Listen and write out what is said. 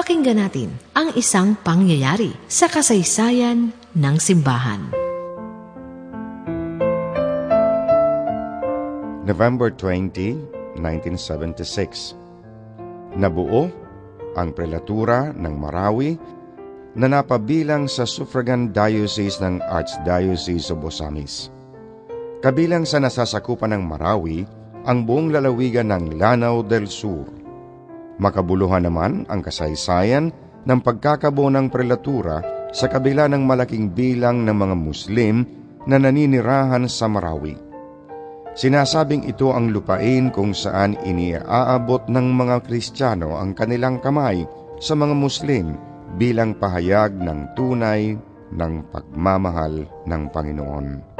Pakinggan natin ang isang pangyayari sa kasaysayan ng simbahan. November 20, 1976 Nabuo ang prelatura ng Marawi na napabilang sa suffragan diocese ng Archdiocese of Osamis. Kabilang sa nasasakupan ng Marawi ang buong lalawigan ng Lanao del Sur. Makabuluhan naman ang kasaysayan ng pagkakabuo ng prelatura sa kabila ng malaking bilang ng mga Muslim na naninirahan sa Marawi. Sinasabing ito ang lupain kung saan iniaabot ng mga Kristiyano ang kanilang kamay sa mga Muslim bilang pahayag ng tunay ng pagmamahal ng Panginoon.